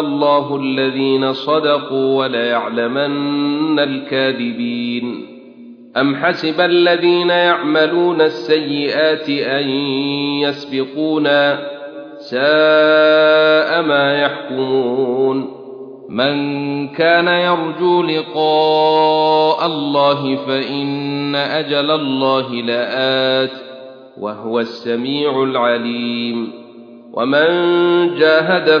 الله الذين صدقوا وليعلمن الكاذبين أم حسب الذين يعملون السيئات أن يسبقونا ساء ما يحكمون من كان يرجو لقاء الله فإن أجل الله لآت وهو السميع العليم ومن جاهد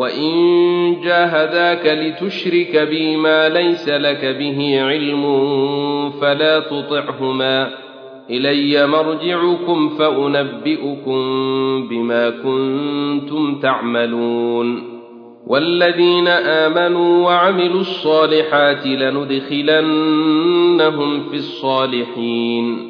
وان جاهداك لتشرك بي ما ليس لك به علم فلا تطعهما الي مرجعكم فانبئكم بما كنتم تعملون والذين امنوا وعملوا الصالحات لندخلنهم في الصالحين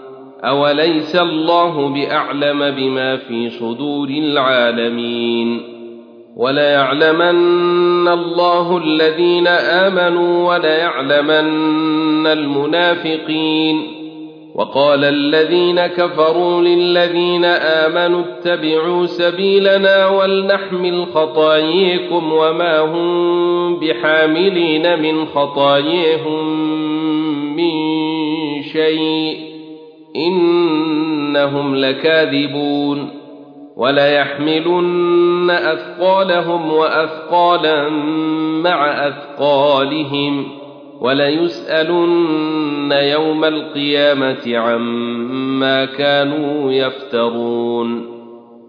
اوليس الله باعلم بما في صدور العالمين وليعلمن الله الذين امنوا وليعلمن المنافقين وقال الذين كفروا للذين امنوا اتبعوا سبيلنا ولنحمل خطاياكم وما هم بحاملين من خطاياهم من شيء إنهم لكاذبون وليحملن أثقالهم وأثقالا مع أثقالهم وليسألن يوم القيامة عما كانوا يفترون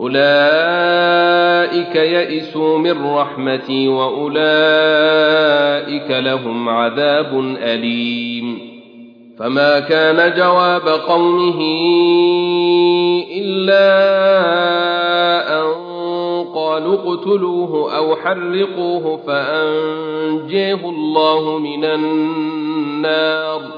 اولئك يئسوا من رحمتي واولئك لهم عذاب اليم فما كان جواب قومه الا ان قالوا اقتلوه أو حرقوه فانجيه الله من النار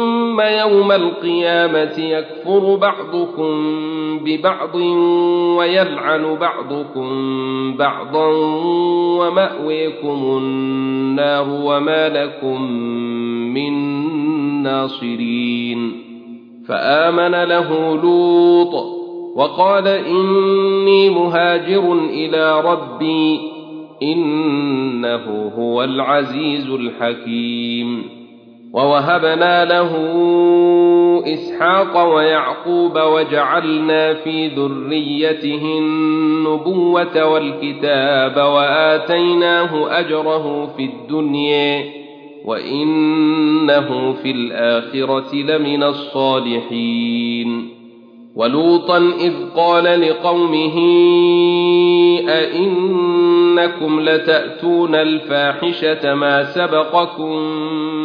يوم القيامة يكفر بعضكم ببعض ويلعن بعضكم بعضا ومأويكم النار وما لكم من ناصرين. فآمن له لوط وقال إني مهاجر إلى ربي إنه هو العزيز الحكيم. ووهبنا له إسحاق ويعقوب وجعلنا في ذريته النبوة والكتاب وآتيناه أجره في الدنيا وإنه في الآخرة لمن الصالحين. ولوطا إذ قال لقومه أئنكم لتأتون الفاحشة ما سبقكم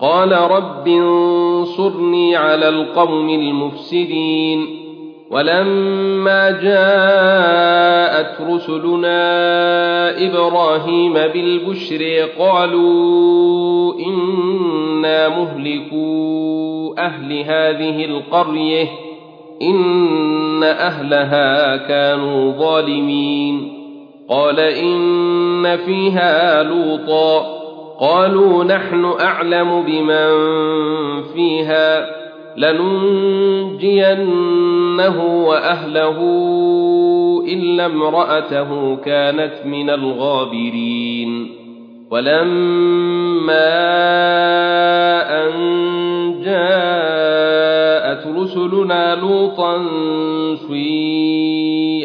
قال رب انصرني على القوم المفسدين ولما جاءت رسلنا إبراهيم بالبشر قالوا إنا مهلكو أهل هذه القرية إن أهلها كانوا ظالمين. قال إن فيها لوطا. قالوا نحن أعلم بمن فيها لننجينه وأهله إلا امرأته كانت من الغابرين. ولما أن جاءت رسلنا لوطا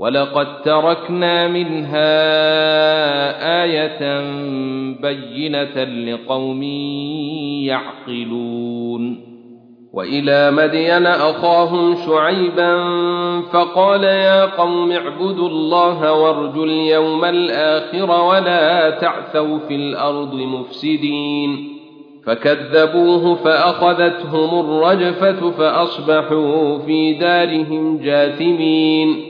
ولقد تركنا منها إيه بينه لقوم يعقلون والى مدين اخاهم شعيبا فقال يا قوم اعبدوا الله وارجوا اليوم الآخر ولا تعثوا في الأرض مفسدين فكذبوه فاخذتهم الرجفه فاصبحوا في دارهم جاثمين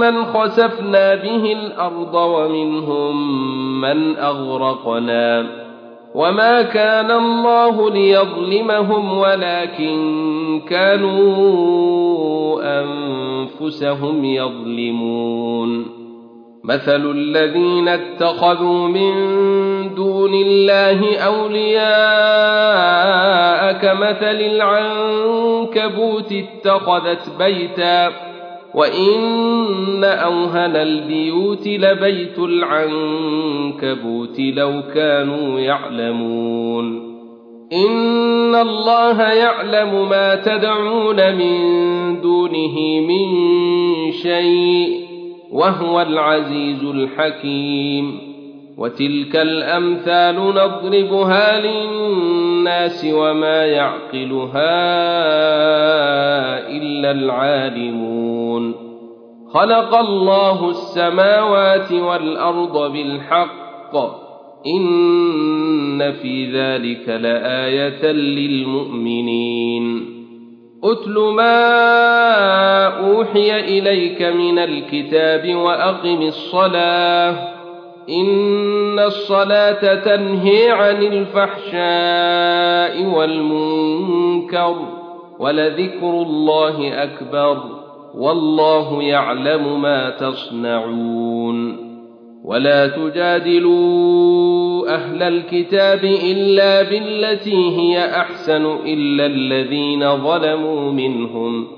من خسفنا به الأرض ومنهم من اغرقنا وما كان الله ليظلمهم ولكن كانوا انفسهم يظلمون مثل الذين اتخذوا من دون الله اولياء كمثل العنكبوت اتخذت بيتا وان اوهن البيوت لبيت العنكبوت لو كانوا يعلمون ان الله يعلم ما تدعون من دونه من شيء وهو العزيز الحكيم وتلك الامثال نضربها للناس وما يعقلها الا العالمون خلق الله السماوات والأرض بالحق. إن في ذلك لآية للمؤمنين. اتل ما أوحي إليك من الكتاب وأقم الصلاة. إن الصلاة تنهي عن الفحشاء والمنكر ولذكر الله أكبر. والله يعلم ما تصنعون ولا تجادلوا أهل الكتاب إلا بالتي هي أحسن إلا الذين ظلموا منهم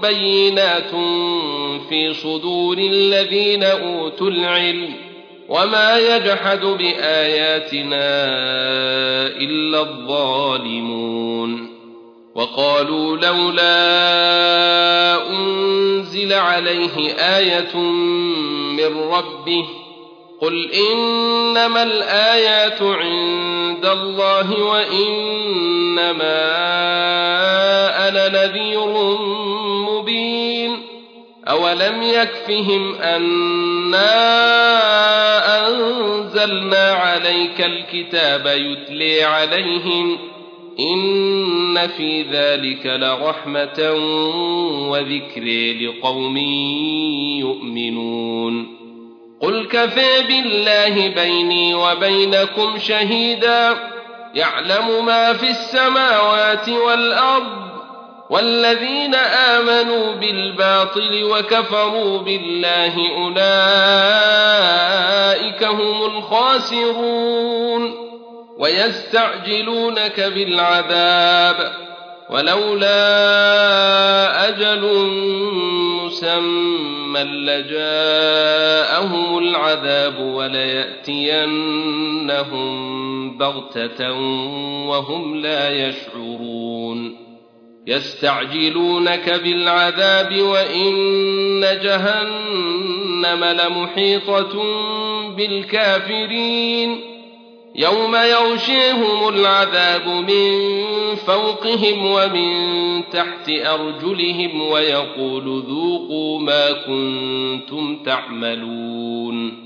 بينات في صدور الذين اوتوا العلم وما يجحد باياتنا الا الظالمون وقالوا لولا انزل عليه إيه من ربه قل انما الايات عند الله وانما أنا نذير مبين اولم يكفهم انا انزلنا عليك الكتاب يتلي عليهم ان في ذلك لرحمه وذكر لقوم يؤمنون قل كفى بالله بيني وبينكم شهيدا يعلم ما في السماوات والارض والذين آمنوا بالباطل وكفروا بالله أولئك هم الخاسرون ويستعجلونك بالعذاب ولولا أجل مسمى لجاءهم العذاب وليأتينهم بغتة وهم لا يشعرون يستعجلونك بالعذاب وإن جهنم لمحيطة بالكافرين. يوم يغشيهم العذاب من فوقهم ومن تحت أرجلهم ويقول ذوقوا ما كنتم تعملون.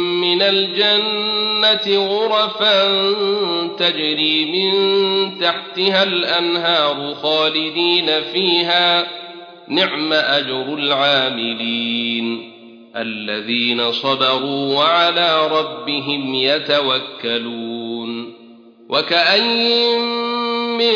من الجنة غرفا تجري من تحتها الأنهار خالدين فيها. نعم أجر العاملين. الذين صبروا وعلى ربهم يتوكلون. وكأين من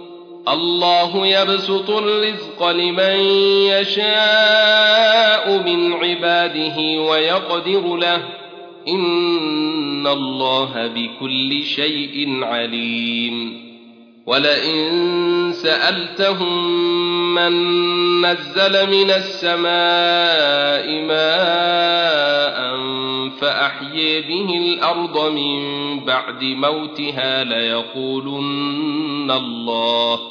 الله يبسط الرزق لمن يشاء من عباده ويقدر له. إن الله بكل شيء عليم. ولئن سألتهم من نزل من السماء ماء فأحيي به الأرض من بعد موتها ليقولن الله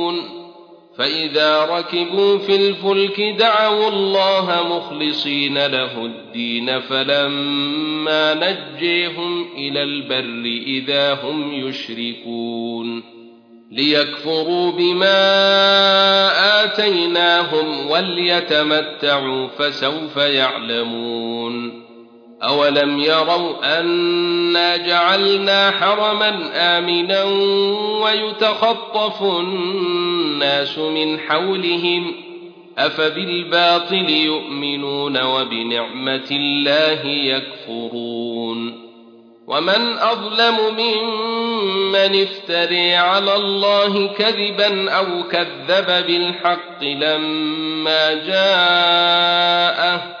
فإذا ركبوا في الفلك دعوا الله مخلصين له الدين فلما نجيهم إلى البر إذا هم يشركون ليكفروا بما آتيناهم وليتمتعوا فسوف يعلمون أولم يروا انا جعلنا حرما آمنا ويتخطف الناس من حولهم أفبالباطل يؤمنون وبنعمة الله يكفرون ومن أظلم ممن افتري على الله كذبا أو كذب بالحق لما جاءه